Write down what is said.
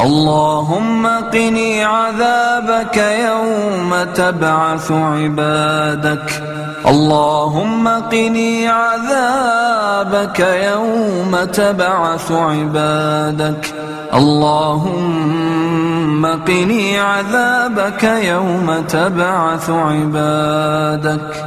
اللهم قني عذابك يوم تبعث عبادك. اللهم قني عذابك يوم تبعث عبادك. اللهم قني عذابك يوم تبعث عبادك.